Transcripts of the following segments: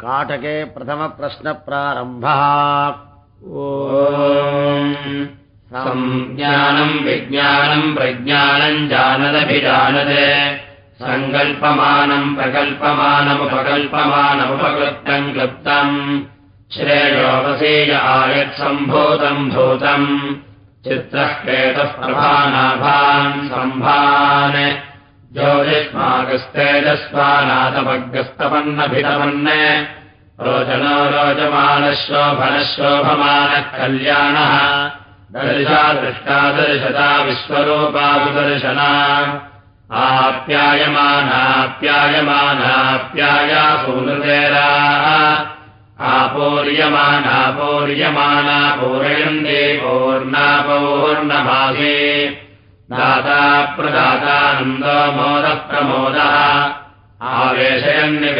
काटके प्रथमप्रश्नप्रारम्भः। ज्ञानम् विज्ञानम् प्रज्ञानम् जानदभिजानते। सङ्कल्पमानम् प्रकल्पमानमुपकल्पमानमुपकृप्तम् क्लृप्तम् श्रेयोपसेय आयत्सम्भूतम् भूतम् चित्रः केतः प्रभानाभान् सम्भान् ज्योतिष्मागस्तेजस्वानाथमग्रस्तपन्नभितपन् रोचनो रोचमानशोभनशोभमानः कल्याणः। दर्शा दृष्टादर्शता विश्वरूपादुदर्शना आप्यायमानाप्यायमानाप्याया सूनृतेरा आपूर्यमानापूर्यमाना पूरयन्ते पूर्णापूर्णमासे दाता प्रदातानन्दो मोदः प्रमोदः आवेशयन्निवेशयन्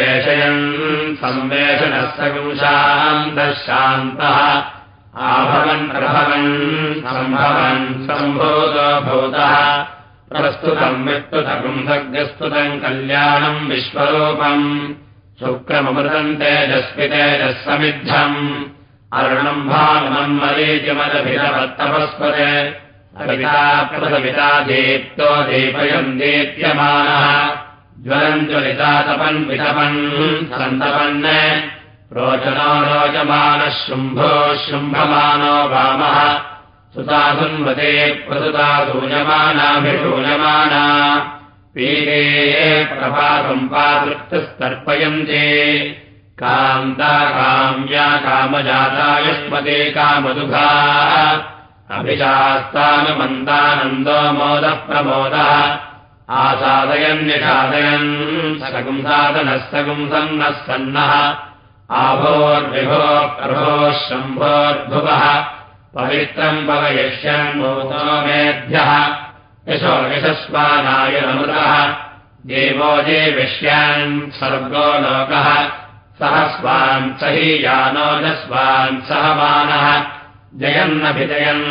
संवेशनः सकुंशान्तः शान्तः। आभवन् प्रभवन् सम्भवन् सम्भूतो भूतः। प्रस्तुतम् विस्तुतम् सर्गस्तुतम् कल्याणम् विश्वरूपम्। शुक्रममृतम् तेजस्वि तेजः समिद्धम् अरुणम् भावनम् मरीचिमदभिरवत्तपस्पते प्रसविता दीप्तो दीपयम् दीप्यमानः। ज्वलम् ज्वलिता तपन् वितपन् सन्तपन् रोचनो रोचमानः शुम्भो शुम्भमानो वामः। सुतासुन्वते प्रसुता सूयमानाभिषूयमाना पीरे प्रभासम्पातृप्तस्तर्पयन्ते कान्ता काम्या कामजातायुष्मते कामदुघा अभिशास्तानुमन्दानन्दो मोदः प्रमोदः आसादयन्निषादयन् सकुंसादनः सकुंसन्नः सन्नः आभोर्विभो प्रभोः शम्भोर्भुवः। पवित्रम् पवयिष्यन् भूतो मेभ्यः यशो यशस्वानाय नमृतः देवो देविष्यान् सर्गो लोकः। सह स्वान् स हि यानो न स्वान् सहमानः जयन्नभिजयन्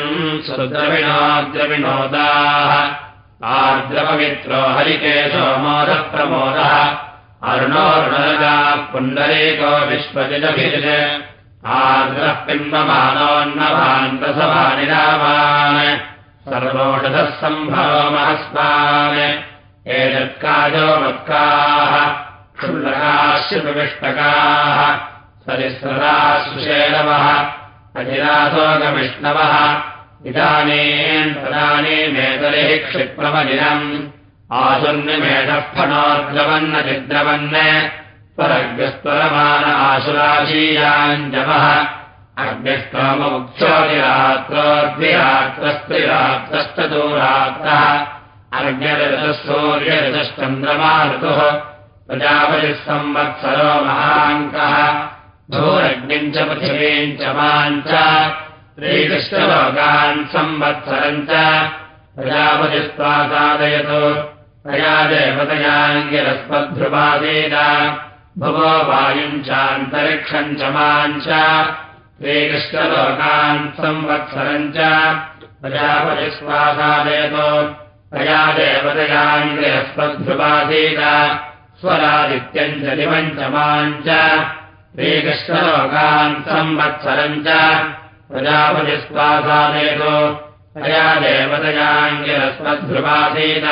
सुद्रविणोद्रविनोदाः आर्द्रपवित्रो हरिकेशो मोदप्रमोदः अरुणोरुणरगाः पुण्डरीको विश्वजिदभिज आर्द्रः रामान् सर्वोषधः सम्भवो महस्मान् एतत्काजो मत्काः क्षुल्लकाश्रुविष्टकाः सरिस्रदाः सुषेणवः अजिरासोगविष्णवः इदानीम् तदानीमेतरिः क्षिप्रमदिनम्। आशुन्निमेषः फणोद्रवन्न चिद्रवन् परग्रस्त्वरमान आशुराशीयाञ्जमः अग्निस्त्वममुक्षोदिरात्रोद्विरात्रस्त्रिरात्रश्चतुरात्रः अर्घ्यऋतः सूर्यऋतश्चन्द्रमा ऋतुः। प्रजापतिः संवत्सरो महाङ्कः भूरग्निम् च पृथिवीम् च माम् च श्रीकृष्णलोकान् संवत्सरम् च भुवो वायुम् चान्तरिक्षम् च माम् च श्रीकृष्णलोकान् संवत्सरम् च तया देवतयाङ्गिरस्मद्ध्रुवादेन स्वरादित्यम् च दिवम् च माम् च श्रीकृष्णलोकान् संवत्सरम् च प्रजापतिस्वासादेतो तया देवतयाङ्गिरस्मद्ध्रुवासीत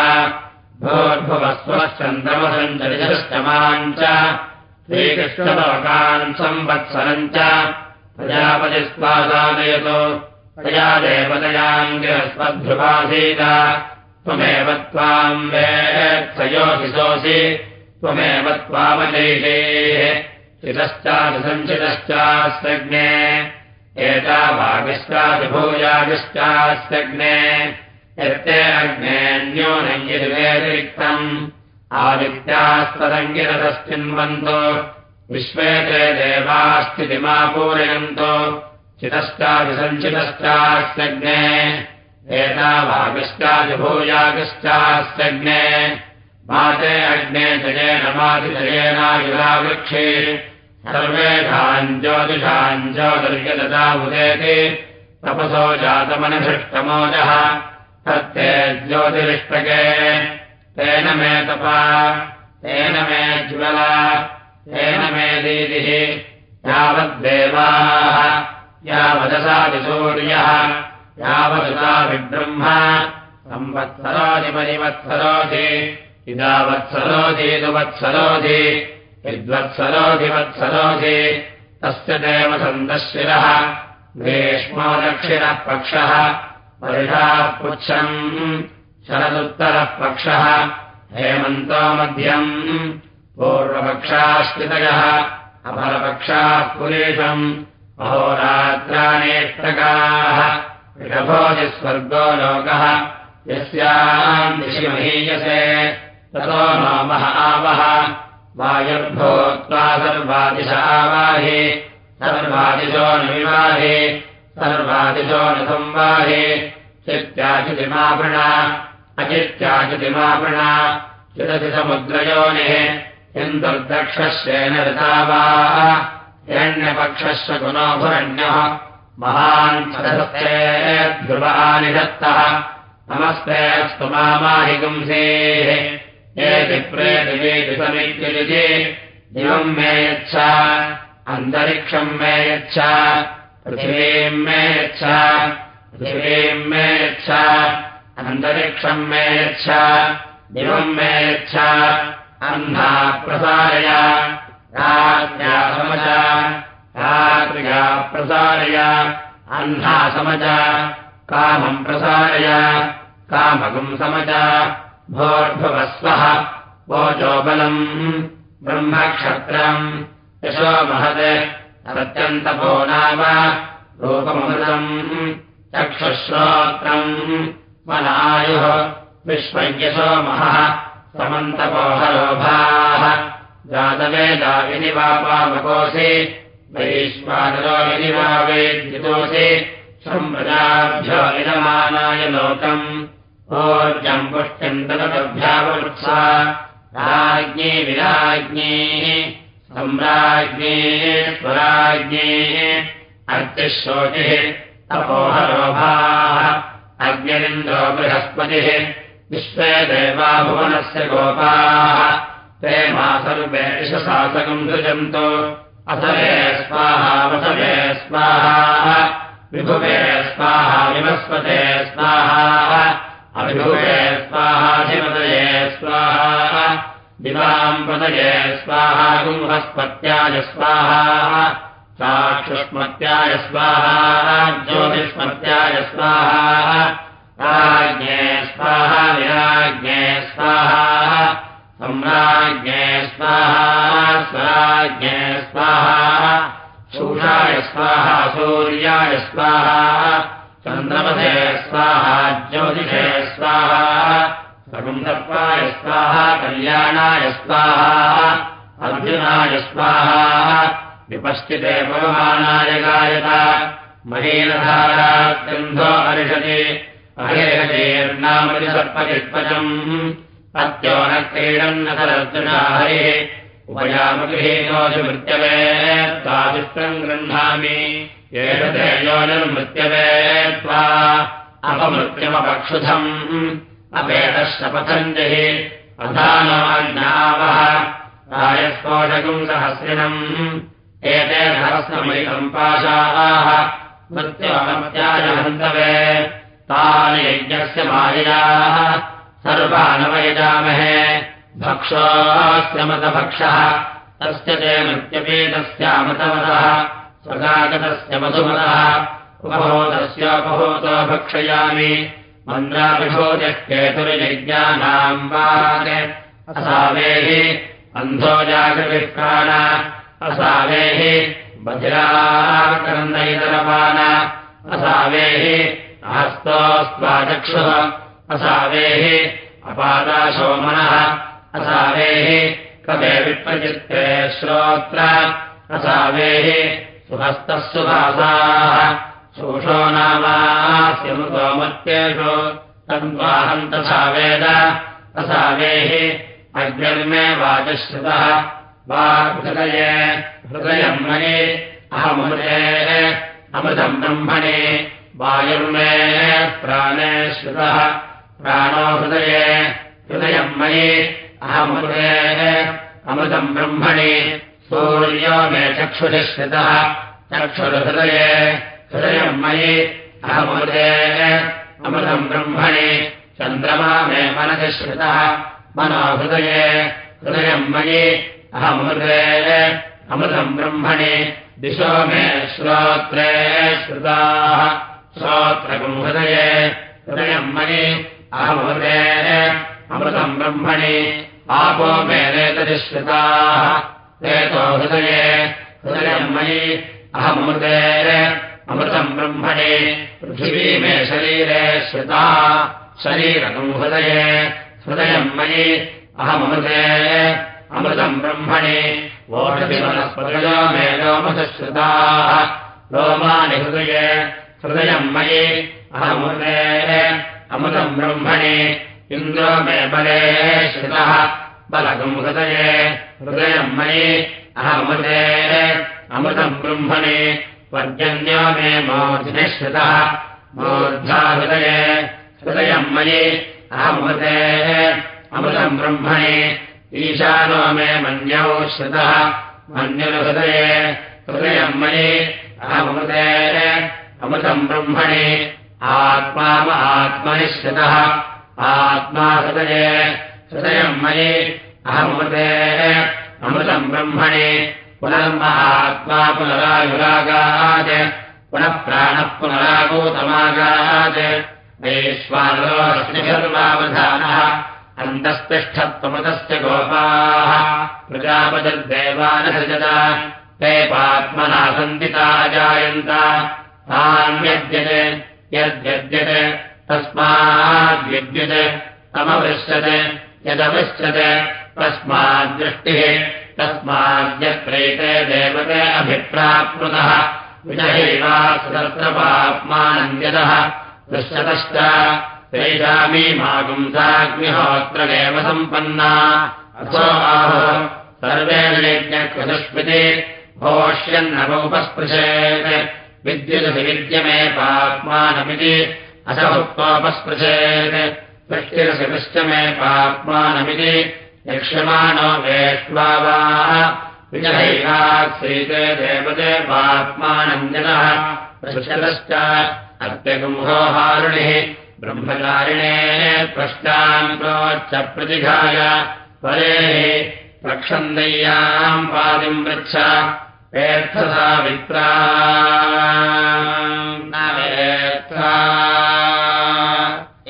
भोर्भुवस्वश्चन्द्रमसम् चरितश्चमाम् च श्रीकृष्णलोकान् संवत्सरम् च प्रजापतिस्वासादयतो तया देवतयाङ्गिरस्मद्ध्रुवासीत त्वमेव त्वाम् वेत्सयोऽसिसोऽसि त्वमेव त्वामजैषेः चितश्चादिसञ्चितश्चास्यग्ने एता यत्ते अग्नेऽन्योनयिर्वेतिरिक्तम् आदित्यास्तदङ्गिरतश्चिन्वन्तो। विश्वे ते देवास्थितिमापूरयन्तो। चितश्चादिसञ्चितश्चास्यग्ने एता भागश्चादिभूयागश्चास्यग्ने माते अग्ने जयेन मातिजयेनायुरावृक्षे सर्वे ज्योतिषाञ्ज्योतिर्यदता उदेति तपसो जातमनभृष्टमोजः तत्ते ज्योतिरिष्टके। तेन मे तपा तेन मे ज्वला तेन मे दीदिः यावद्देवाः यावदसादिसूर्यः यावदुताभिब्रह्म संवत्सरोधिपरिवत्सरोधि इदावत्सरोधीदुवत्सरोधि विद्वत्सरोधिवत्सरोधि तस्य देव सन्दशिरः ग्रीष्मो दक्षिणः पक्षः वर्षाः पुच्छम् शरदुत्तरः पक्षः हेमन्तो मध्यम् पूर्वपक्षाश्चितयः अपरपक्षाः पुरेशम् अहोरात्राणेष्टकाः ऋषभोजिस्वर्गो लोकः यस्याम् दिशि महीयसे ततो नामः आवः वायुर्भूत्वा सर्वादिश आवाहि सर्वादिशो न विवाहि सर्वादिशो न संवाहि चित्याचितिमापृणा अचित्याचितिमापृणा चिरति समुद्रयोनिः इन्दुर्दक्षस्येन ऋता वा हिरण्यपक्षस्य गुणोभुरण्यः महान् ध्रुवानि दत्तः नमस्ते अस्तु मामाहि पुंसेः एति प्रेतिवेति समित्युलिति दिवम् मे यच्छ अन्तरिक्षम् मे यच्छ पृथिवीम् मे यच्छ पृथिवीम् मे यच्छ अन्तरिक्षम् मे यच्छ दिवम् मे यच्छ अह्ना प्रसारय राज्ञा समज रात्र्या प्रसारय अह्ना समज कामम् प्रसारय कामकम् समज भोर्भुवस्वः। वोचोबलम् ब्रह्मक्षत्रम्। यशो महत्। अत्यन्तपो नाम। रूपमृतम् चक्षुश्रोत्रम्। मनायुः विश्वयशो महः। समन्तपोहरोभाः जातवेदा इति वा पामकोऽसि वैश्वानरो इति वा वेद्युतोऽसि सम्प्रजाभ्यो इदमानाय लोकम् तदभ्यावृत्सा राज्ञी विराज्ञी सम्राज्ञी स्वराज्ञी अर्तिः शोचिः तपोहरोभाः अग्निरिन्द्रो बृहस्पतिः विश्वे देवा भुवनस्य गोपाः ते मा सर्वे यशशासकम् सृजन्तु। असवे स्वाहा वसवे स्वाहा विभुवे स्वाहा विवस्पते स्वाहा अभिभुवे स्वाहाधिपतये स्वाहा दिवाम् पतये स्वाहा गुंहस्पत्याय स्वाहा, चाक्षुष्मत्याय स्वाहा, ज्योतिष्मत्याय स्वाहा, राज्ञे स्वाहा, विराज्ञे स्वाहा, सम्राज्ञे स्वाहा, स्वराज्ञे स्वाहा शूषाय स्वाहा चन्द्रमसे स्वाहा ज्योतिषे स्वाहा सकुन्दर्पाय स्वाहा कल्याणाय स्वाहा अर्जुनाय स्वाहा विपश्चिते पवमानाय गायत महीनधारात्यन्धो अर्षति अहेहतेर्नामति सर्पचित्पचम् अत्यो न क्रीडन्नतरर्जुना हरिः उपयामगृहीनोऽसि मृत्यवे त्वादिष्टम् गृह्णामि। एषतेजो निर्मृत्यवे त्वा अपमृत्यमपक्षुधम्। अपेतः शपथञ्जहि अधानाज्ञावः रायस्पोषकम् सहस्रिणम्। एते सहस्रमयितम् पाशाः मृत्योमत्याय हन्तवे तानि यज्ञस्य माययाः सर्वानवयजामहे मतभक्षः तस्य ते मृत्यपेतस्यामतमतः स्वगागतस्य मधुमतः उपभूतस्योपभूतो भक्षयामि। मन्द्राभिभूतिः केतुर्यज्ञानाम् वाक्। असावेः अन्धो जागृतिः प्राण। असावेः बधिराकरन्दयितरपान असावेः हस्तोस्त्वाचक्षुः असावेः अपादाशोमनः असावेः कवे विप्रचित्ते श्रोत्र। असावेः सुहस्तः सुभासाः। शोषो नामास्य मृतोमत्येषु तद्वाहम् तथा वेद असावेः अग्निर्मे वाचश्रुतः। वा हृदये हृदयम् मयि अहमृते अमृतम् ब्रह्मणे। वायुर्मे प्राणे श्रुतः। प्राणो हृदये हृदयम् मयि अहमृते अमृतम् ब्रह्मणि सूर्यो मे चक्षुषि श्रितः चक्षुर्हृदये हृदयम् मयि अहमृते अमृतम् ब्रह्मणि चन्द्रमा मे मनसि श्रितः मनोहृदये हृदयम् मयि अहमृते अमृतम् ब्रह्मणि दिशो मे श्रोत्रे श्रुताः श्रोत्रकम् हृदये हृदयम् मयि अहमृते अमृतम् ब्रह्मणि आपो मे नेतरि श्रुताः। रेतो हृदये हृदयम् मयि अहमृते अमृतम् ब्रह्मणे पृथिवी मे शरीरे श्रुता शरीरकम् हृदये हृदयम् मयि अहमृते अमृतम् ब्रह्मणे वोषधिवनस्पतयो मे लोमसश्रुताः लोमानि हृदये हृदयम् मयि अहमृते अमृतम् ब्रह्मणे इन्द्रो मे बले श्रुतः। बलकम् हृदये हृदयम् मयि अहमृते अमृतम् ब्रह्मणे पर्जन्यो मे मूर्धा हृदये हृदयम् मयि अहमृते अमृतम् ब्रह्मणे ईशानो मे मन्यौ श्रुतः। मन्युर्हृदये हृदयम् मयि अहमृते अमृतम् ब्रह्मणे आत्मा आत्मनि श्रुतः आत्मा हृदये हृदयम् मयि अहमृते अमृतम् ब्रह्मणे पुनर्महात्मा पुनरायुरागात् पुनः प्राणः पुनरागोतमागात् वैश्वानरोऽस्मिधर्मावधानः अन्तस्तिष्ठत्वमतस्य गोपाः प्रजापतिर्देवानसृजत ते पात्मना सन्दिता तान्यद्यते यद्यद्यते तस्माद्विद्युत् तमवृश्यते यदवृश्यते तस्माद्दृष्टिः तस्माद्यत्रैते देवते अभिप्राप्नुतः। विजहैवा सुतत्रपाप्मानन्द्यतः दृश्यतश्च तेषामीमागुंसाग्निहोत्रमेव सम्पन्ना अथो सर्वेण भोष्यन्नवोपस्पृशेत्। विद्युदधि विद्यमे पाप्मानमिति असभुक्तोपस्पृशेत् वृष्टिरसि वृष्टमे पाप्मानमिति यक्ष्यमाणो वेष्ट्वा वा विजहैवात्सीते देवते पाप्मानन्दनः पृच्छतश्च अत्यगुंहोहारुणिः ब्रह्मचारिणे पृष्टान् प्रोच्च प्रतिघाय। परेः प्रक्षन्दय्याम् पादिम् पृच्छ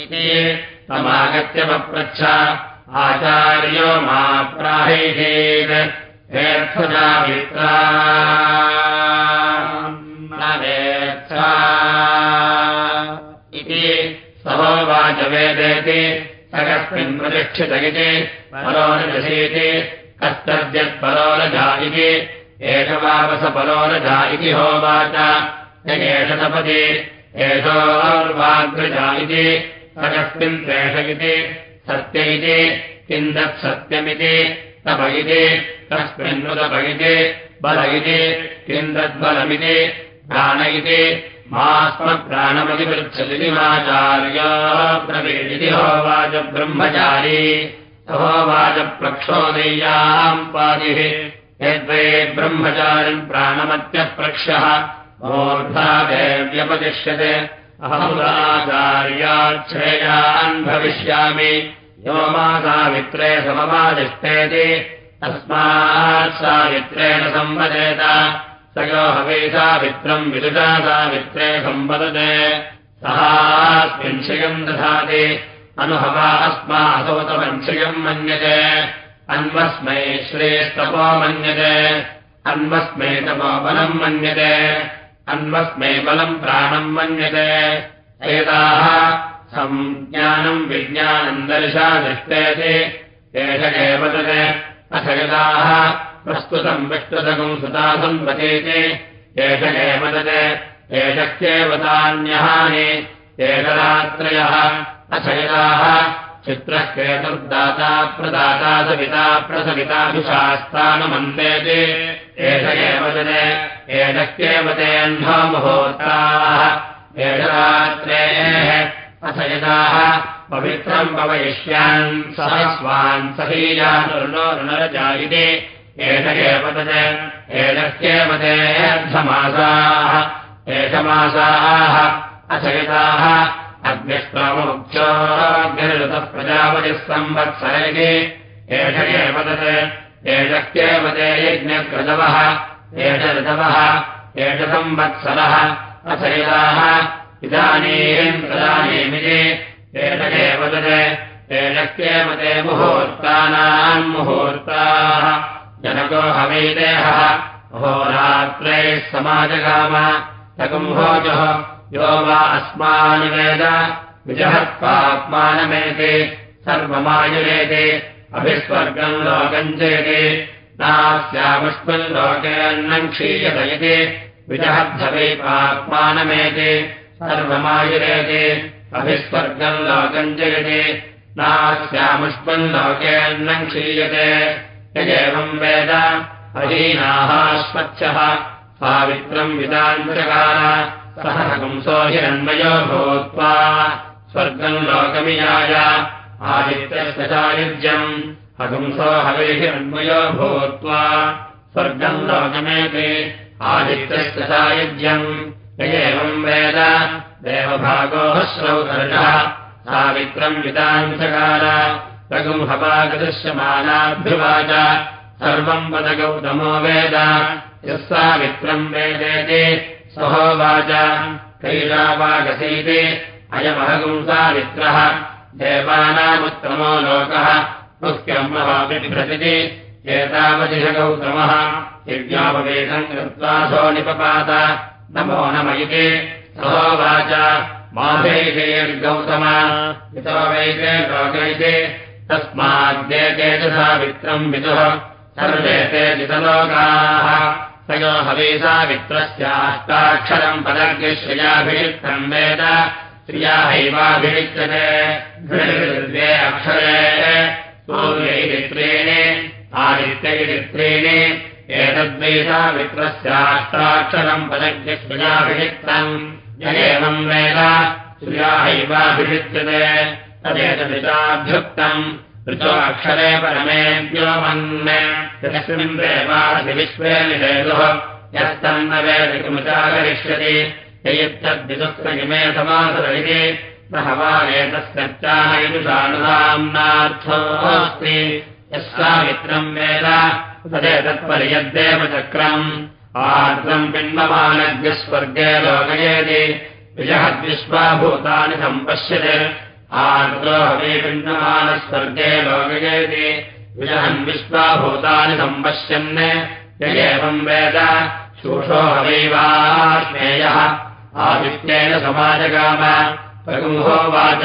इति तमागत्य पप्रच्छ आचार्यो मा प्राहिषेत् वेत्थसा विप्रा न वेत्था। इति सहोवाच वेदेति स कस्मिन् प्रतिष्ठित इति परोरजसीति कस्तद्यत्परोरजा इति एषवावसपरोरजा इति होवाच। यगेषतपति एषोर्वाग्रजा इति। स कस्मिन् त्वेष इति सत्य इति किम् तत्सत्यमिति तप इति। कस्मिन्नुतप इति बल इति किम् तद्बलमिति प्राण इति मास्मप्राणमतिपृच्छति माचार्या ब्रवीदिति होवाच ब्रह्मचारी। होवाच प्रक्षोदय्याम् पादिः यद्वै ब्रह्मचारिम् प्राणमत्यप्रक्ष्यः मूर्धा देव्यपतिष्यते अहमुदाचार्याच्छ्रेयान् भविष्यामि। यो मा सावित्रे समवादिष्टेति तस्मात् सावित्रेण संवदेत। स यो हवे सावित्रम् विदुषा सावित्रे संवदते। सहास्मिंशयम् दधाति। अनुभवा अस्मासौतवंशयम् मन्यते अन्वस्मै श्रेस्तपो मन्यते अन्वस्मै तपोबलम् मन्यते। अन्वस्मै बलम् प्राणम् मन्यते। एताः सञ्ज्ञानम् विज्ञानम् दर्शा दृष्टेति। एष एव तत्। यदाः प्रस्तुतम् विष्टुतकम् सुता सम्पतेति एष एव तत् एषत्येवतान्यहानि एकरात्रयः अथ यदाः चित्रः केतुर्दाता प्रदाता सविता प्रसविताभिशास्तानुमन्तेति एष एव तत् एषत्येव तेऽह्नो मुहूर्ताः। एषरात्रेः अथ यदाः पवित्रम् पवयिष्यान् सहस्वान् सहीयानुर्णो ऋणरजायिते एष एव तत् एषत्येव ते अर्धमासाः एषमासाः अचयिताः अग्निष्प्रमुख्योऽग्निरुतः प्रजापतिः संवत्सरे एष एव तत् एषत्येव ते यज्ञकृतवः एष ऋतवः एष संवत्सरः अचयिताः इदानीम् तदानीमिति एष एव तत् एषत्येव ते मुहूर्तानाम् मुहूर्ताः। जनको हवैदेहः अहोरात्रैः समाजगाम तकुम्भोजः यो वा अस्मानि वेद। विजहत्पात्मानमेति सर्वमायुरेति। अभिस्वर्गम् लोकम् चेति। नास्यामस्मिन् लोके अन्नम् क्षीयत इति विजहद्धवैपात्मानमेति सर्वमायुरेति। अभिस्वर्गम् लोकम् चेति। नास्यामस्मिन् लोके अन्नम् क्षीयते। यजेवम् वेद। अधीनाः स्वच्छः। सावित्रम् विदान्तकार सह हंसो हिरण्मयो भूत्वा स्वर्गम् लोकमियाय आदित्यस्य सायुज्यम् हगुंसो हविहिरण्मयो भूत्वा स्वर्गम् लोकमेति आदित्यस्य सायुज्यम् एवम् वेद देवभागोः श्रौतर्षः सावित्रम् विदान्तकार रघुम् हवागदृश्यमानाभ्युवाच सर्वम् वदगौतमो वेद यः सावित्रम् वेदेति सहोवाच कैलावागसीति अयमहगुंसावित्रः देवानामुत्तमो लोकः। मुख्यम् महाबिभ्रतिति एतावदिह गौतमः यज्ञापवेशम् कृत्वा सो निपपात नमो इति। सहोवाच माभैषेर्गौतम इतो वैते लोकैते। तस्माद्देते च सावित्रम् विदुः। सर्वे ते जितलोकाः स यो हवीसावित्रस्याष्टाक्षरम् पदग्श्रियाभिषिक्तम् वेद। श्रियाहैवाभिषिच्यते द्वे अक्षरे। सूर्यैः त्रीणि आदित्यैः त्रीणि एतद्वैसावित्रस्याष्टाक्षरम् पदग्श्रियाभिषिक्तम् य एवम् वेद। श्रियाहैवाभिषिच्यते तदेतदिशाभ्युक्तम् परमेभ्योमन् यस्मिन् देवादिविश्वे निषेतुः यस्तन्न वेदिकमुचाकरिष्यति ययुक्तद्विदुःखिमे समासर इति न हवानेतस्यच्चानयुषानुधाम्नार्थोऽस्ति यस्सामित्रम् वेद। तदेतत्पर्यद्देव चक्रम्। आर्द्रम् पिण्डमानज्ञस्वर्गे लोकयेति। विजहद्विश्वाभूतानि सम्पश्यते आर्द्रो हवीपिण्डमानस्वर्गे लोकयेति। विजहन् विश्वाभूतानि सम्पश्यन् य एवम् वेद। शोषो हवैवाश्मेयः। आदित्येन समाजगाम। प्रगुहोवाच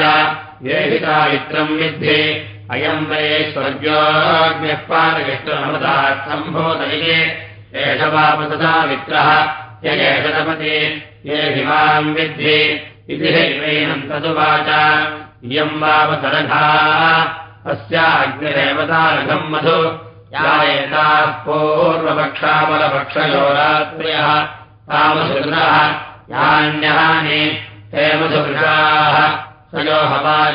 ये हि सावित्रम् विद्धि। अयम् वै स्वर्गोऽग्न्यः पादकृष्णमृतात् सम्भोधये एष वापससावित्रः य एषदपति ये हिमाम् विद्धि। इति हैवैनम् तदुवाच इयम् वापसरघाः अस्याग्निरेवतारघम् मधु। या एताः तामसुकृतः यान्यहानि हे मधुभृषाः। स यो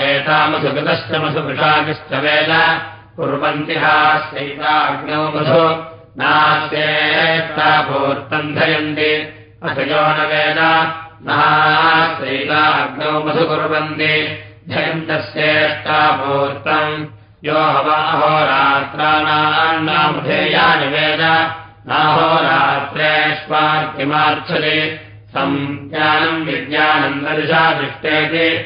एतामसुकृतश्च मधुभृषाकिश्च वेद। कुर्वन्ति हास्यैताग्नौ मधु। नास्येत्तापूर्तन्धयन्ति अथ यो न वेद। नास्यैताग्नौ मधु कुर्वन्ति धयन्तस्येष्टापूर्तम् यो हवाहोरात्राणान्नामुधेयानि वेद नाहोरात्रेष्वार्तिमार्चति सञ्ज्ञानम् विज्ञानम् दर्शा दृष्टेति।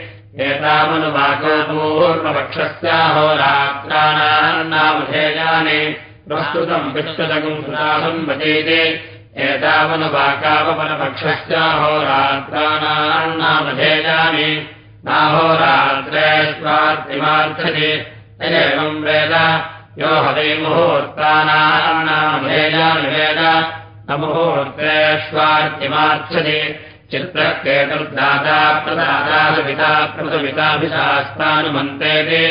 पूर्वपक्षस्याहोरात्राणान्नामुधेयानि। प्रस्तुतम् विष्टुतकम् सुनासम् वचेति। एतावनुवाकावपरपक्षस्याहोरात्राणान्नामधेयानि नाहोरात्रेष्वार्तिमार्चति एवम् वेद। यो हवै मुहूर्तानाम्नामधेयानि वेद न मुहूर्तेष्वार्तिमार्चति चित्रकेतुर्दाता प्रदातापिता प्रसुमिताभिशास्तानुमन्त्रेति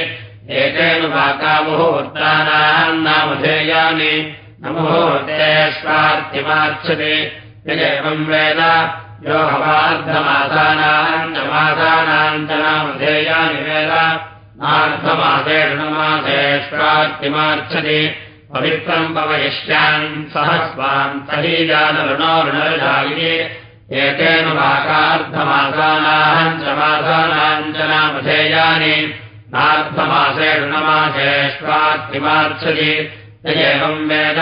एतेन वाकामुहूर्तानाम् नामधेयानि न मुहूर्तेष्वार्तिमार्चति यदेवम् वेद यो हवार्धमासानाम् च मासानाम् च नामधेयानि वेद। नार्धमासेषणमासेष्वार्तिमार्चति पवित्रम् पवयिष्यान् सह स्वान् सहीजानरुणो ऋणरजायिने एतेन वाकार्धमासानाम् च मासानाम् च नामधेयानि नार्धमासे ऋणमासेष्वात्तिमार्चति एवम् वेद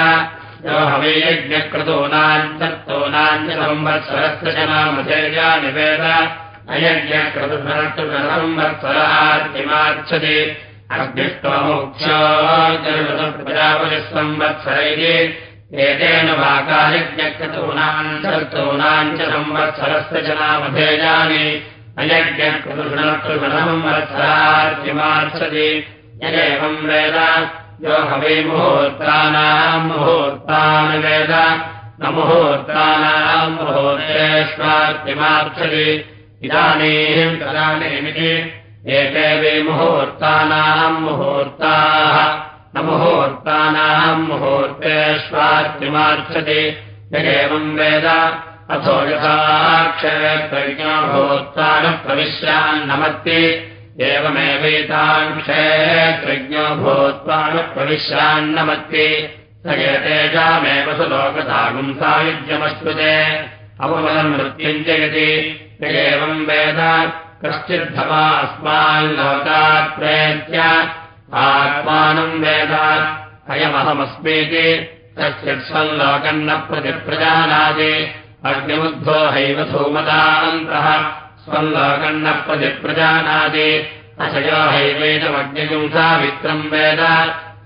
यो हवैयज्ञक्रतूनाम् चर्तूनाम् च संवत्सरस्य च नामधेयानि वेद। अयज्ञक्रतुसंवत्सरार्तिमार्चति अग्निष्टोमुख्योपतिः संवत्सरैः एतेन वाकायज्ञक्रतूनाम् चर्तूनाम् च संवत्सरस्य च नामधेयानि अयज्ञकृतुसंवत्सरार्तिमार्चति यदेवम् वेद यो हवै मुहूर्तानाम् मुहूर्तान् वेद न मुहूर्तानाम् मुहूर्तेष्वार्तिमार्चति इदानीम् तदानीमिति एते वै मुहूर्तानाम् मुहूर्ताः। न मुहूर्तानाम् मुहूर्तेष्वार्तिमार्चति यदेवम् वेद। अथो यथा क्षेत्रज्ञो भूत्वानः प्रविश्यान्नमत्ति एवमेवैतान् क्षेत्रज्ञो भूत्वानः प्रविश्यान्नमत्ति स एतेषामेव सुलोकतागुम् सायुज्यमश्नुते अपमलम् मृत्युम् जयति। एवम् वेद कश्चिद्धवा अस्माल्लोकात् प्रेत्य। आत्मानम् वेद अयमहमस्मीति। कश्चित् स्वल्लोकम् न प्रतिप्रजानाति। अग्निमुद्धो हैव धूमदान्तः न प्रतिप्रजानाति अशयो हैवैतमग्निगुम् सावित्रम् वेद।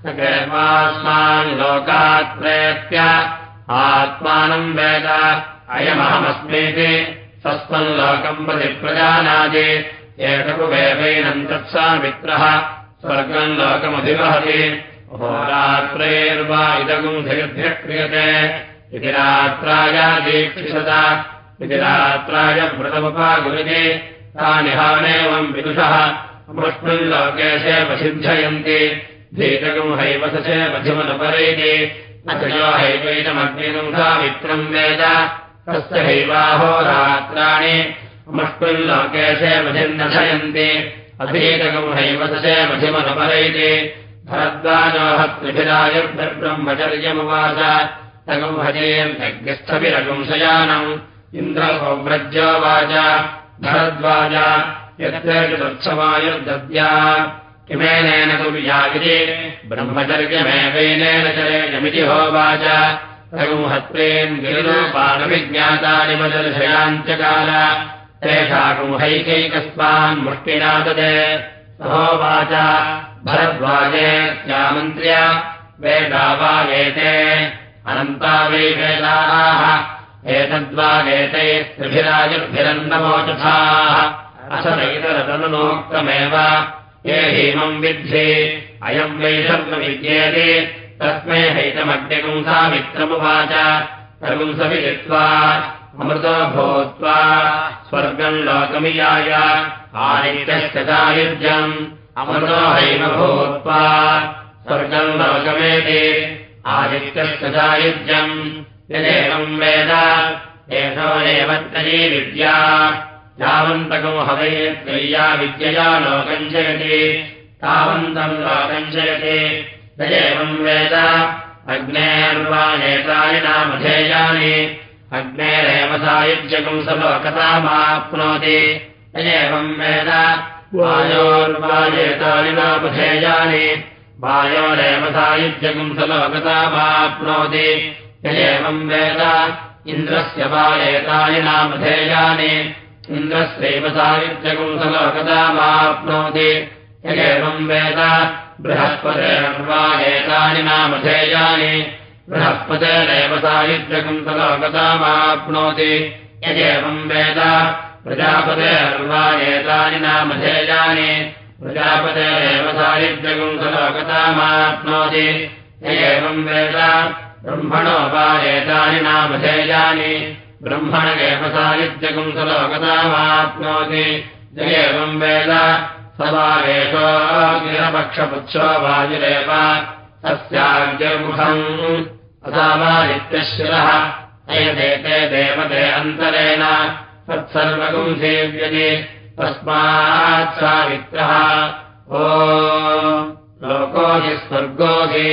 स गर्वास्माल्लोकात् प्रेत्य आत्मानम् वेद। अयमहमस्मीति सस्मल्लोकम् प्रतिप्रजानाति एककुवेवैनम् तत्सामित्रः स्वर्गम् लोकमधिवहति होरात्रैर्वा इदगुम् धैर्भ्यः क्रियते इति रात्रायादीक्षिषत इति रात्राय व्रतमुपागुरुते तानि हानेवम् विदुषः। मुष्मिल्लोके सेवसिद्धयन्ति धीतगम् हैवस सेवधिमनुपरैति अथयो हैवैतमग्निगम् सामित्रम् वेद। तस्य हैवाहोरात्राणि मुष्मिल्लोके सेवधिर्नशयन्ति अधीतगम् हैवस सेवधिमनुपरैति भरद्वाजोहत्रिभिरायुर्ब्रह्मचर्यमुवाच तगम् भजेयन्तज्ञस्थभिरगुंसयानम् इन्द्रव्रज्योवाच भरद्वाज यत्र चतुर्थमायुर्दद्या किमेनेन कुर्यागिति ब्रह्मचर्यमेवैनेन चरेयमिति होवाच तगुम् हत्रेन् गिरिरूपाणविज्ञातानि मदर्शयाञ्चकाल तेषागुंहैकैकस्मान् मुष्टिना तदे। सहोवाच भरद्वाजेत्यामन्त्र्य वेदावागेते अनन्ता वै वेदाः एतद्वागेतैस्त्रिभिराजुर्भिरन्नमोचथाः असदैतरतनुनोक्तमेव ये हीमम् विद्धि अयम् वै सर्वविद्येति तस्मै हैतमग्निगुंसामित्रमुवाच प्रगुंसविदित्वा अमृतो भूत्वा स्वर्गम् लोकमियाय। आदित्यस्य सायुज्यम् अमृतो हैव भूत्वा। स्वर्गम् लोकमेति आदित्यस्य सायुज्यम् यदेवम् वेद त्रयी विद्या यावन्तको हवैर्त्रय्या विद्यया लोकम् जयति तावन्तम् लोकम् जयति यदेवम् वेद अग्नेर्वानेतानि नामधेयानि अग्नेरेव सायुज्यकम् स लोकतामाप्नोति यदेवम् वेद वायोर्वाजेतानि नामधेयानि वायोरेव सायुज्यकम् स लोकतामाप्नोति यदेवम् वेद इन्द्रस्य वायेतानि नामधेयानि इन्द्रस्यैव सायुज्यकम् स लोकतामाप्नोति यदेवम् वेद बृहस्पतेर्वायेतानि नामधेयानि बृहस्पतेरेव सायुज्यकम् स लोकतामाप्नोति यदेवम् वेद प्रजापतेर्वायेतानि नामधेयानि प्रजापतेरेव सायुज्यकम् स लोकतामाप्नोति एवम् वेद ब्रह्मणो वायेतानि नामधेयानि ब्रह्मण एव सायुज्यकम् स लोकतामाप्नोति एवम् वेद स वावेशो गिरपक्षपुच्छो वायुरेव तस्याग्निर्मुखम् असावादित्यशिरः अयदेते देवते अन्तरेण तत्सर्वगुम् सेव्यते। तस्मात् सावित्रः ओ लोको हि स्वर्गो हि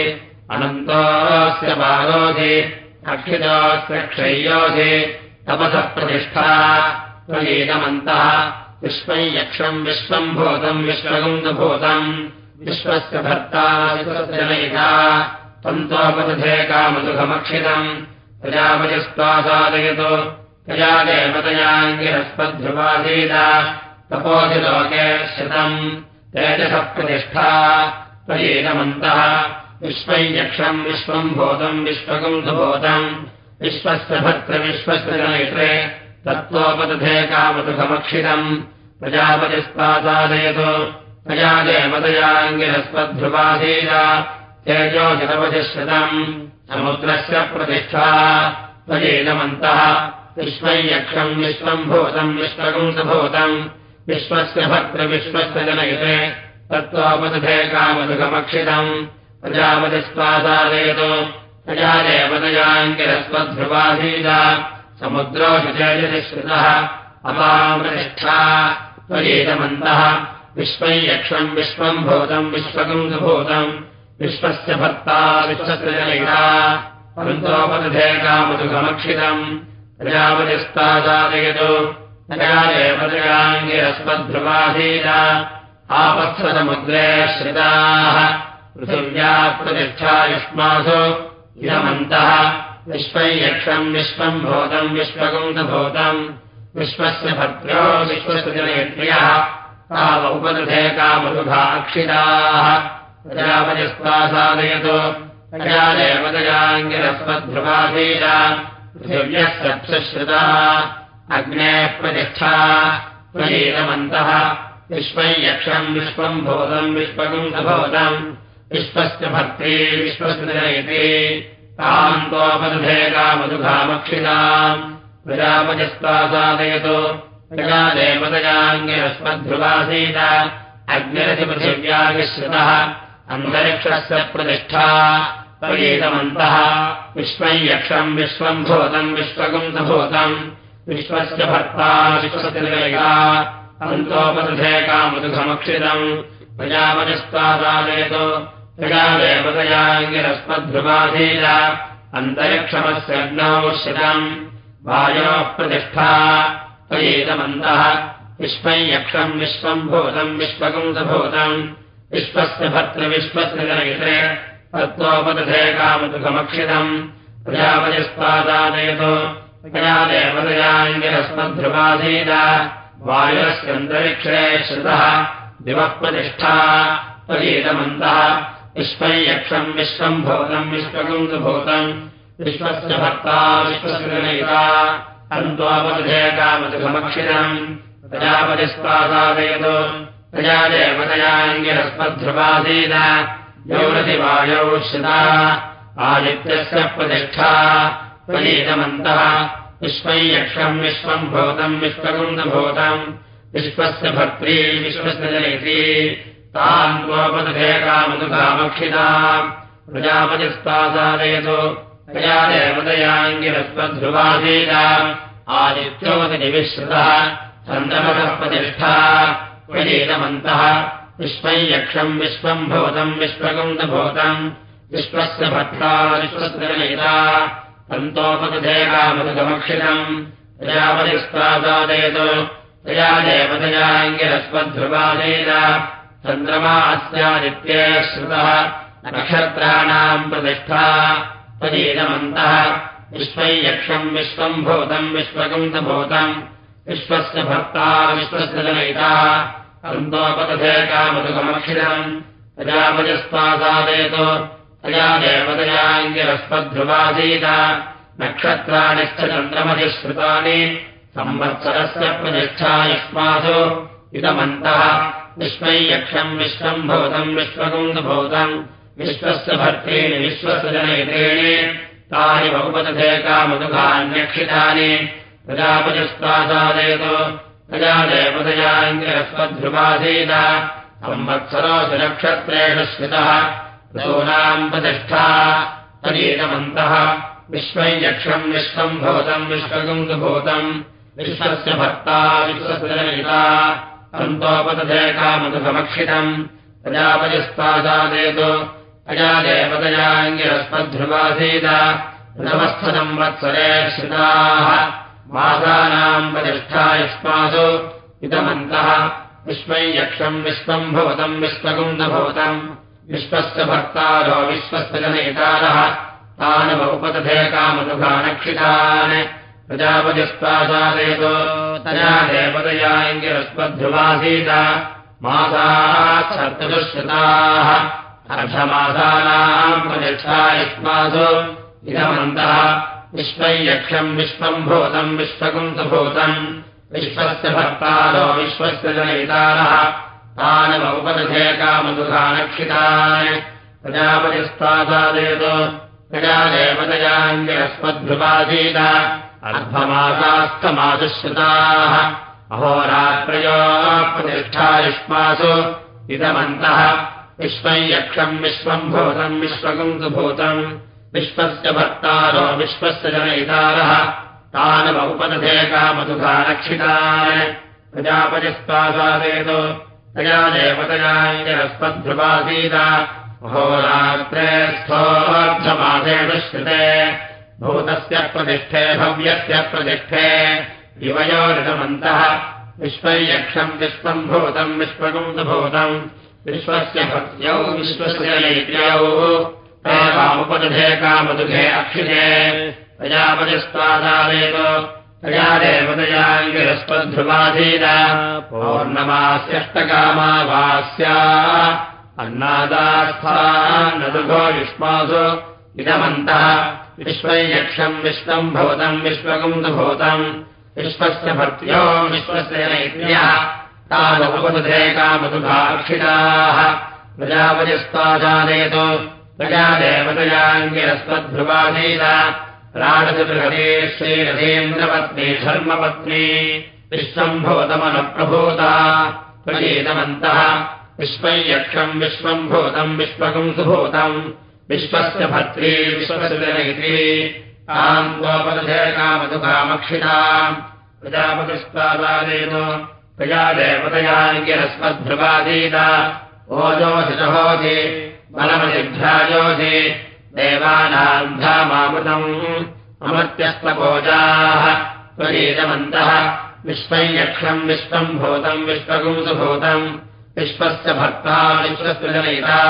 अनन्तोऽस्य पारोधि अक्षितोऽस्य क्षय्योधि, तपसः प्रतिष्ठा, त्वयेदमन्तः विश्वम् यक्षम् विश्वम् भूतम् विश्वगुन्दभूतम् विश्वस्य भर्ता विश्वजनयिता तन्तोपदधे कामदुघमक्षितम् प्रजापतिस्त्वासादयतु, प्रजा देवतयाङ्गिरस्पद्ध्रुवाधीत तपोधिलोके श्रितम् तेजसः प्रतिष्ठा, त्वयेदमन्तः विश्वम् यक्षम् विश्वम् भूतम् विश्वगुन्दभूतम् विश्वस्य भर्तृविश्वस्य जनयित्रे तत्त्वोपदधे कामदुघमक्षितम् प्रजापतिस्त्वासादयतु प्रजा देवतयाङ्गिरस्पद्ध्रुवाधीत तेजोजनवधिश्रितम् समुद्रस्य प्रतिष्ठा। त्वयेदमन्तः विश्वम् यक्षम् विश्वम् भूतम् विश्वगुंसभूतम् विश्वस्य भर्तृविश्वस्य जनयते तत्त्वापदधे कामदुघमक्षितम् प्रजापतिस्वासादयतु। प्रजा देवतयाङ्गिरस्वध्रुवाधीत समुद्रो तेजसि श्रुतः अपामृतिष्ठा। त्वयेदमन्तः विश्वम् यक्षम् विश्वम् भूतम् विश्वगुंसभूतम् विश्वस्य भर्ता विश्वस्य जनयिता परन्तोपदधे कामदुघमक्षितम् प्रजापतिस्तादादयतु प्रजादेवतयाङ्गिरस्मद्ध्रुवाधीत आपत्समुद्रे श्रिताः पृथिव्या युष्मासु। इदमन्तः विश्वम् यक्षम् विश्वम् भूतम् विश्वगुन्दभूतम् विश्वस्य भर्त्रो विश्वस्य जनयत्र्यः ताव उपदधे कामदुघाक्षिताः प्रजापतिस्तासादयतु प्रजादेवतयाङ्गिरस्मद्ध्रुवाधीत पृथिव्यः सप्सश्रुता अग्नेः प्रतिष्ठा। त्वयेदमन्तः। विश्वम् यक्षम् विश्वम् भूतम् विश्वगुंसभूतम् विश्वस्य भर्त्री विश्वस्य जनयति तान्तोपदधे कामदुघामक्षिताम् प्रजापतिस्तासादयतु प्रजा देवतयाङ्गिरस्मद्ध्रुवासीत अग्निरथिपृथिव्याविश्रुतः अन्तरिक्षस्य प्रतिष्ठा त्वयेदमन्तः विश्वम् यक्षम् विश्वम् भूतम् विश्वगुंसभूतम् विश्वस्य भर्ता विश्वस्य निलया अन्तोपदधे कामदुघमक्षितम् प्रजापतिस्तादादयतु प्रजा देवतयाङ्गिरस्मद्ध्रुवाधीत अन्तरिक्षमस्य अग्नौ वायोः प्रतिष्ठा त्वयेदमन्तः विश्वम् यक्षम् विश्वम् भूतम् विश्वगुंसभूतम् विश्वस्य भर्तृविश्वस्य जनयित्रे तत्त्वोपदधे कामदुघमक्षितम् प्रजापतिस्तादादयतु प्रजा देवतयाङ्गिरस्मद्ध्रुवाधीत वायुरस्यन्तरिक्षे श्रुतः दिवः प्रतिष्ठा त्वयेदमन्तः विश्वम् यक्षम् विश्वम् भूतम् विश्वगुंसभूतम्। विश्वस्य भर्ता विश्वस्य जनयिता अन्तोपदधे कामदुघमक्षितम् प्रजापतिस्तादादयतु प्रजा देवतयाङ्गिरस्मद्ध्रुवाधीत यौरतिवायौ श्रिता आदित्यस्य प्रतिष्ठा। त्वयेदमन्तः विश्वम् यक्षम् विश्वम् भूतम् विश्वगुन्दभूतम् विश्वस्य भर्त्री विश्वस्य जनयति तान् त्वोपदधे कामदुकामक्षिता प्रजापतिस्तादादयतु प्रजा देवतयाङ्गिरस्वध्रुवाधीत आदित्योदनिविश्रुतः चन्द्रमसः प्रतिष्ठा। त्वयेदमन्तः विश्वम् यक्षम् विश्वम् भूतम् विश्वगुन्दभूतम् विश्वस्य भर्ता विश्वस्य जनयिता तन्तोपदधे कामदुगमक्षितम् प्रजापतिस्तादादयतु प्रजा देवतयाङ्गिरस्वध्रुवादेत चन्द्रमा अस्यादित्ये श्रुतः नक्षत्राणाम् प्रतिष्ठा त्वदीदमन्तः विश्वम् यक्षम् विश्वम् भूतम् विश्वगुन्दभूतम् विश्वस्य भर्ता विश्वस्य जनयिता। तन्तोपदधे कामदुगमक्षितम् प्रजापतिस्तादादयतु प्रजा देवतयाङ्गिरस्पध्रुवाधीत नक्षत्राणिश्च चन्द्रमधिश्रुतानि संवत्सरस्य प्रतिष्ठा युष्मासु इदमन्तः विश्वम् यक्षम् विश्वम् भूतम् विश्वगुन्दभूतम् विश्वस्य भर्त्रीणि विश्वस्य जनयित्रीणि। तानि बहुपदधे कामदुघान्यक्षितानि प्रजापतिस्तादादयतु प्रजा देवतयाङ्गिरस्वध्रुवाधीत संवत्सरोऽसु नक्षत्रेषु स्थितः। ऋतूनाम् प्रतिष्ठा। तदीतमन्तः विश्वम् यक्षम् विश्वम् भूतम् विश्वगुन्दभूतम् विश्वस्य भर्ता विश्वस्य जनयिता अन्तोपदधे कामदुघमक्षितम् प्रजापतिस्तादादेतु अया देवतयाङ्गिरस्मध्रुवासीत नवस्थसंवत्सरे श्रिताः। मासानाम् प्रतिष्ठा युष्मासु इदमन्तः विश्वै यक्षम् विश्वम् भवतम् विश्वकुन्दभवतम् विश्वस्य भर्तारो विश्वस्य जनयितारः तानुपतथे कामनुघानक्षितान् प्रजापतिस्तासादेतो तया देवतयाङ्गिरस्मध्रुवासीत मासाः चतुश्रुताः अर्धमासानाम् प्रतिष्ठा युष्मासु इदमन्तः विश्वै यक्षम् विश्वम् भूतम् विश्वकुन्तभूतम् विश्वस्य भक्तारो विश्वस्य जनयितारः तानमुपदधे कामदुघानक्षितान् प्रजापतिस्तासादेतो प्रजा देवतयाङ्गिरस्मद्भ्युपासीत अर्धमासास्तमासुश्रुताः अहोरात्रयो प्रतिष्ठा युष्मासु इदमन्तः विश्वम् यक्षम् विश्वम् भूतम् विश्वकुन्तुभूतम् विश्वस्य भर्तारो विश्वस्य जनयितारः। तानुपदधे कामधुघानक्षितान् प्रजापतिस्तासादेतो तया देवतयाङ्गिरस्मद्भ्युपासीत अहोरात्रे स्थोऽर्धमासेषु श्रुते भूतस्य प्रतिष्ठे भव्यस्य प्रतिष्ठे। युवयोरिदमन्तः विश्वयक्षम् विश्वम् भूतम् विश्वकुन्दभूतम् विश्वस्य भक्त्यौ विश्वस्य नैत्र्यौ तामुपदधे कामदुघे अक्षिते प्रजापतिस्त्वादादेव तया देवतयाङ्गिरस्पध्रुवाधीन पौर्णमास्यष्टकामावास्या अन्नादास्थान्नदुघो युष्मासु। इदमन्तः विश्वयक्षम् विश्वम् भवतम् विश्वकुन्दभूतम् विश्वस्य भर्त्यो विश्वस्य नैत्र्यः तानुपदधे कामदुघाक्षिताः प्रजापतिस्त्वाजादेतो प्रजा देवतयाङ्गिरस्मद्भ्रुवासीत राडचतुर्हरे श्रीरथेन्द्रपत्नी धर्मपत्नी। विश्वम् भवतमनप्रभूता। प्रचेतमन्तः विश्वयक्षम् विश्वम् भूतम् विश्वकम् सुभूतम् विश्वस्य भर्त्री विश्वस्य नैत्री ताम् गोपदधे कामधुकामक्षिताम् प्रजापतिस्त्वादादेतो प्रजा देवतयाङ्गिरस्मद्भ्रुवासीत ओजोषिषहोति बलमजिभ्राजोषि देवानाम् धामामृतम् अमर्त्यस्तपोजाः त्वरीतमन्तः विश्वयक्षम् विश्वम् भूतम् विश्वकुंसुभूतम् विश्वस्य भक्ता विश्वस्य जनयिता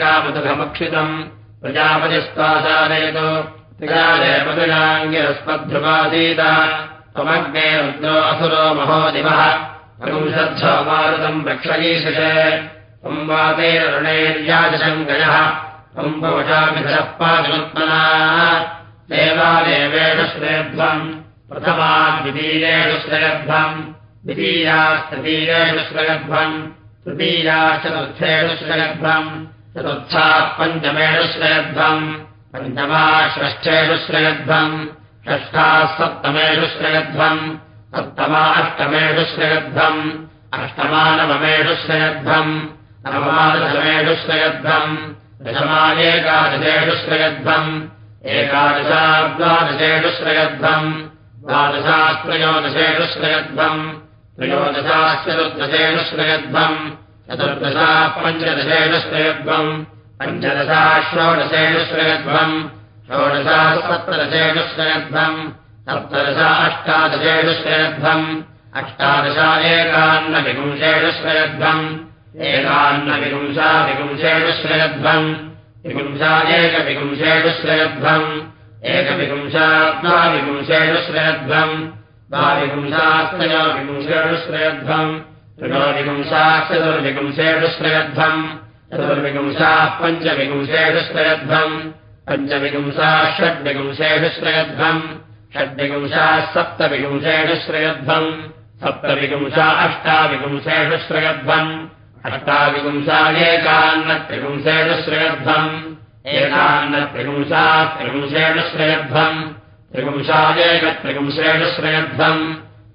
कामदुघमक्षितम् प्रजापतिस्त्वासादयतो त्रिगादेवतयाङ्गिरस्मद्भ्रुवासीत त्वमग्ने रुद्रो असुरो महोदिवः पुंसद्धो मारुतम् रक्षयीषे त्वम् वातेररुणेर्याजशम् गयः त्वम् पवचाभिधः पादुत्मना देवादेवेषु श्रेध्वम्। प्रथमा द्वितीयेषु श्रयध्वम् द्वितीयास्तृतीयेषु श्रयध्वम् तृतीयाश्चतुर्थेषु श्रयध्वम् चतुर्थाः पञ्चमेषु श्रयध्वम् पञ्चमा षष्ठाः सप्तमेषु श्रयध्वम् सप्तमा अष्टमेषु श्रयध्वम् अष्टमानवमेषु श्रयध्वम् नवमादशमेषु श्रयध्वम् दशमानेकादशेषु श्रयध्वम् श्रयध्वम् द्वादशास्त्रयोदशेषु श्रयध्वम् चतुर्दशाः पञ्चदशेषु श्रयध्वम् पञ्चदशाः षोडशेषु श्रयध्वम् षोडशाः सप्तदशेषु श्रयध्वम् सप्तदशा अष्टादशेषु श्रयध्वम् अष्टादशा एकान्नविपुंशेषु श्रयध्वम् एकान्नविपुंशा विपुंशेषु श्रयध्वम् विपुंसा एकविपुंशेषु श्रयध्वम् एकविपुंशा द्वाविपुंशेषु श्रयध्वम् द्वाविपुंसास्तयोविपुंसेऽनुश्रयध्वम् त्रिगोविपुंसाश्चतुर्विपुंसेऽनुश्रयध्वम् चतुर्विपुंसाः पञ्चविपुंसेऽनुश्रयध्वम् पञ्चविपुंसाः षड्विपुंसेऽनुश्रयध्वम् षड्विपुंसाः सप्तविपुंसेऽनुश्रयध्वम् सप्तविपुंसा अष्टाविपुंसेऽनुश्रयध्वम् अष्टाविपुंसायेकान्नत्रिपुंसेऽनुश्रयध्वम् एकान्नत्रिपुंसाः त्रिपुंसेऽनुश्रयध्वम् सप्तविपुंशेषु श्रयध्वम् अष्टाविपुंशेषु श्रयध्वम् एकान्नत्रिपुंशेषु श्रयध्वम् एकान्नत्रिपुंशा त्रिपुंशेषु श्रयध्वम् त्रिपुंशा एकत्रिपुंशेषु श्रयध्वम्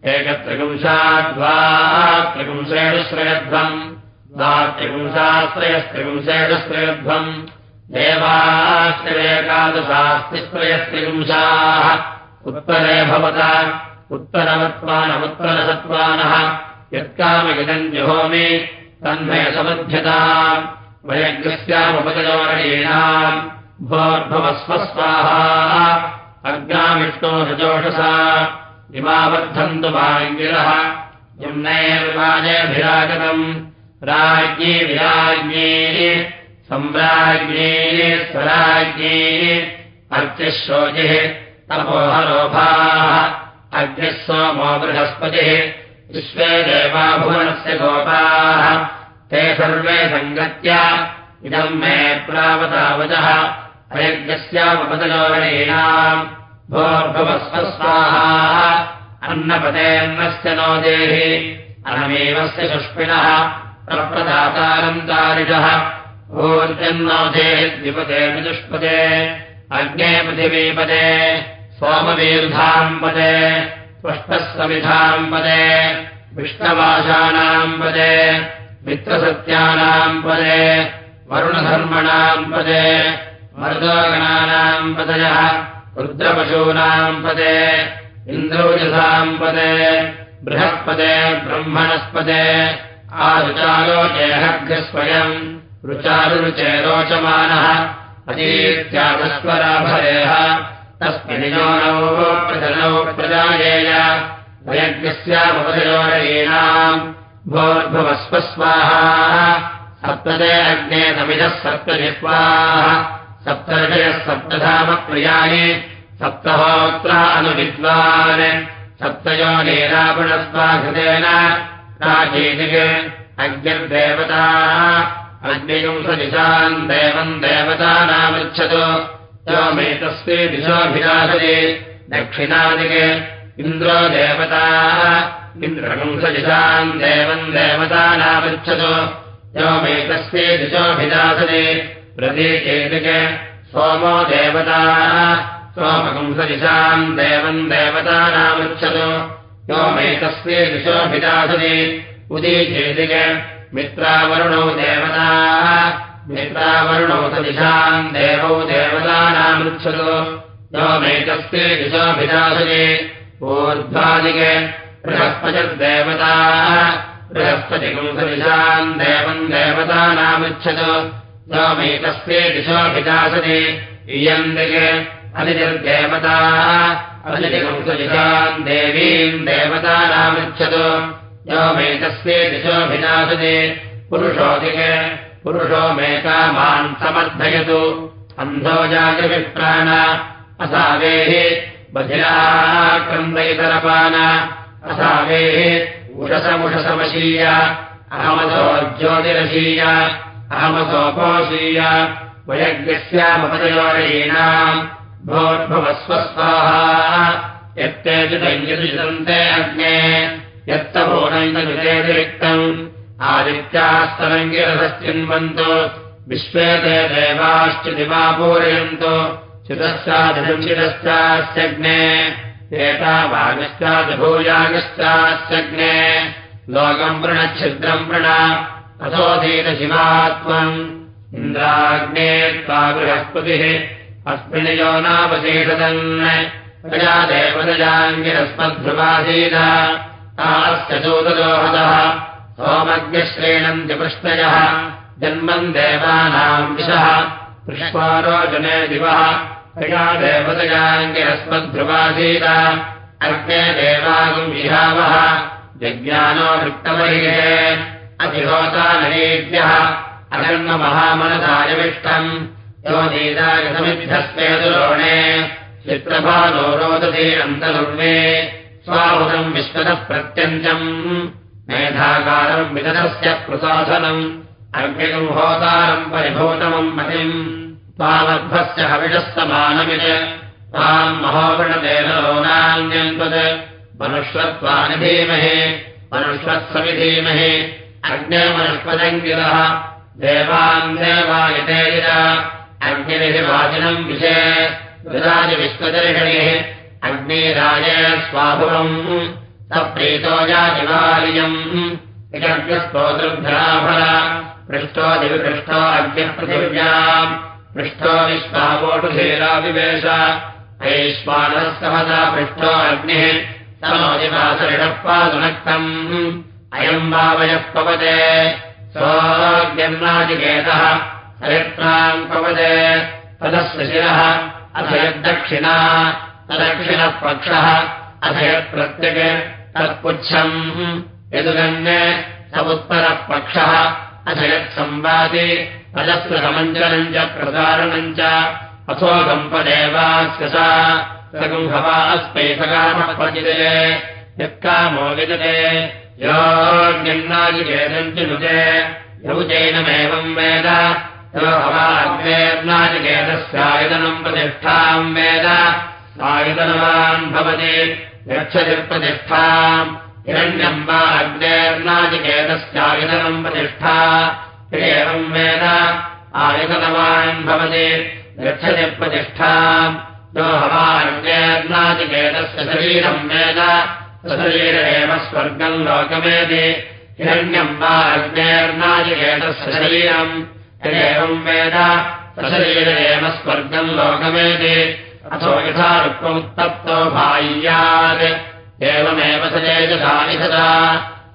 एकत्रिपुंशा द्वा त्रिपुंशेषु श्रयध्वम् द्वा त्रिपुंशास्त्रयस्त्रिपुंशेषु श्रयध्वम् देवाश्रयेकादशास्तिस्त्रयस्त्रिपुंशाः उत्तरे भवत उत्तरवत्त्वानमुत्तरसत्त्वानः यत्कामगिदम् जुहोमि तन्मय समध्यता वयज्ञस्यामुपतयोरणीणाम् भोर्भवस्वस्वाहा अग्नाविष्णो रजोषसा इमावर्धन्तु वाङ्गिरः यम्नैर्वाजभिरागतम् राज्ञी विराज्ञी। सम्राज्ञी स्वराज्ञी। अर्चिः शोचिः। तपोहरोभाः। अग्निः सोमो बृहस्पतिः। विश्वे देवाभुवनस्य गोपाः। ते सर्वे सङ्गत्य। इदम् मे प्रावतावचः अयज्ञस्यापतयोरणीणाम् भोर्भवस्वस्वाहा। अन्नपतेऽन्नस्य नो देहि अनमेवस्य शुष्पिणः प्रप्रदातारम् तारिषः ऊर्जन्नो देहिद्विपदे विदुष्पदे अग्ने पृथिवीपदे सोमवीर्धाम् पदे स्पष्टः समिधाम् पदे विष्णवाशानाम् पदे मित्रसत्यानाम् पदे वरुणधर्मणाम् पदे मर्दोगणानाम् पदयः रुद्रपशूनाम् पदे इन्द्रोजसाम् पदे बृहत्पदे ब्रह्मणस्पदे आरुचालोचेहग्रस्वयम् रुचारुरुचे रोचमानः अतीत्यागस्वराभरेह तस्मिन्योनौ प्रजनौ प्रजायेय वयज्ञस्यामुपयोरयीणाम् भोर्भुवस्वस्वाहा सप्तदे अग्ने समिधः सप्तजिह्वाः सप्तर्षयः सप्तधामप्रियाणि सप्तहोत्र अनुविद्वान्। सप्तयो नीरापणस्वाघृतेन प्राचीदिक् अग्निर्देवताः अग्नियुंसदिशाम् देवम् देवतानामृच्छतु योमेतस्ते दिशोऽभिरासति दक्षिणादिके इन्द्रो देवताः। इन्द्रपुंसदिशाम् देवम् देवतानामृच्छतु योमेतस्ते दिशोऽभिदासति प्रतीकेतिके सोमो देवताः। सोमपुंसदिशाम् देवम् देवतानामृच्छतु। योमेतस्ते दिशोऽभिदासति उदीचेतिके मित्रावरुणौ देवताः। मित्रावरुणौ सदिशाम् देवौ देवतानामृच्छतु। योमेतस्ते दिशोऽभिदासति ऊर्ध्वादिके बृहस्पतिर्देवताः। बृहस्पतिपुंसदिशाम् देवम् देवतानामृच्छतु योमेतस्ते दिशोऽभिदासति इयन्दिके अनितिर्देवताः अनितिपुंसदिशाम् देवीम् देवतानामृच्छतु। योमेतस्ते दिशोऽभिदासति पुरुषोदिके पुरुषो मेकामान् समर्थयतु। अन्धो जातिभिप्राण। असावेः बधिराक्रन्दयितरपान असावेः उषसमुषसमशीय। अहमसो ज्योतिरशीय अहमसोपोषीय। वयज्ञस्यामपदयोरयीणाम् भोर्भवस्वस्वाहा यत्ते चिदञ्जलिषन्ते अग्ने। आदित्यास्तरङ्गिरसश्चिन्वन्तु विश्वे ते देवाश्च दिवापूरयन्तु। चितश्चादिचिरश्चास्यग्ने एतावागश्चादिभूयागश्चास्यग्ने लोकम् प्रणच्छिद्रम् प्रण अथोधीतशिवात्मम् इन्द्राग्ने त्वा बृहस्पतिः। अस्मिन् यो नावशेषदन्। प्रजा देवदजाङ्गिरस्मद्ध्रुवाधीन तास्य चोदलोहदः सोमज्ञश्रेणन्ति पृष्णयः जन्मम् देवानाम् दिशः पुष्पारोचने दिवः। प्रजा देवदजाङ्गिरस्मद्ध्रुवाधीन अग्ने देवागुम् विहावः। जज्ञानो वृत्तमहिरे अधिहोतानरेभ्यः अधर्ममहामनसायविष्टम् यो नीतायसमिभ्यस्तेदुरोणे चित्रभानो रोदधे अन्तरुर्वे स्वाहुतम् विश्वतः प्रत्यञ्चम् मेधाकारम् विदधस्य प्रसाधनम्। अग्निकम् होतारम् परिभूतमम् मतिम्। त्वामध्वस्य हविषस्तमानमित् ताम् महोगणतेन लोनान्यन्वत् मनुष्वत्वानि धीमहि देवान् देवायते अग्निरिः वाचिनम् विषे विराजविश्वदर्शनिः अग्निराजे स्वाभुवम् स प्रीतो याजिवार्यम् इत्यग्निस्तोतृभ्यराभर पृष्ठो दिविपृष्ठो अग्निपृथिव्याम् पृष्ठो विश्वावोटुधीराविवेश ऐश्वानः समदा पृष्ठो अग्निः समोदिवासरिणः पादुनक्तम् अयम् वावयः पवते। स सोऽग्निर्नाजिकेतः हरित्राम् पवदे तदस्य शिरः अथ यद्दक्षिणा तदक्षिणः पक्षः अथ यत्प्रत्यक् तत्पुच्छम्। यदुगन्ये स उत्तरः पक्षः अथ यत्संवादि तदस्य समञ्जनम् च प्रसारणम् च। अथो गम्पदेवास्य सा सगुंहवा अस्मै सकामः पतिते यत्कामो विदते योऽग्निर्नाजिकेतम् च वेद। यो हवाग्नेर्नाजिकेतस्यायतनम् प्रतिष्ठाम् वेद। आयुधनवान् भवति। गच्छति प्रतिष्ठाम्। हिरण्यम् वा अग्नेर्नाजिकेतस्यायुधनम् प्रतिष्ठा। एवम् वेद। आयुधनवान् भवति। गच्छति प्रतिष्ठाम्। यो हवाग्नेर्नाजिकेतस्य शरीरम् वेद एव स्वर्गम् लोकमेति हिरण्यम् वा अग्नेर्नाजिकेतस्य शरीरम्। यदेवम् वेद सशरीर एव स्वर्गम् लोकमेति अथो यथा रुक्ममुत्तप्तो बाह्यात् एवमेव स चेजसानि सदा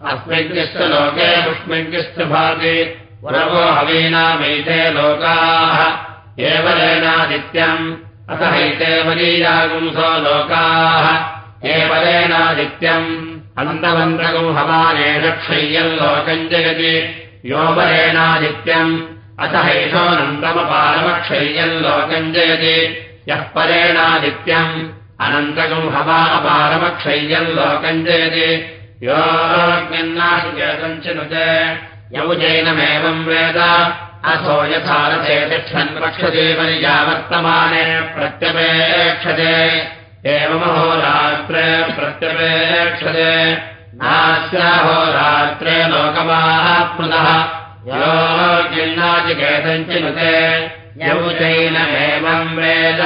अस्मिन्निश्च लोके भाति। पुरवो हवीनामैते लोकाः। एवलेनादित्यम् अथ हैते वलीयागुंसो लोकाः एवलेनादित्यम् अन्तवन्तगुम् हवानेन क्षय्यम् लोकम् जगति। योपरेणादित्यम् अथ हैषोऽनन्तमपारमक्षय्यम् लोकम् जयति यः परेणादित्यम् अनन्तकम् हवा अपारमक्षय्यम् लोकम् जयति चिनुते यौजैनमेवम् वेद। असो यथा रथे तिष्ठन् रक्षते पर्यावर्तमाने प्रत्यपेक्षते एवमहोरात्रे प्रत्यपेक्षते। नास्याहोरात्रे लोकमात्मनः योऽग्निन्नाचिकेतम् चिनुते यौजैनमेवम् वेद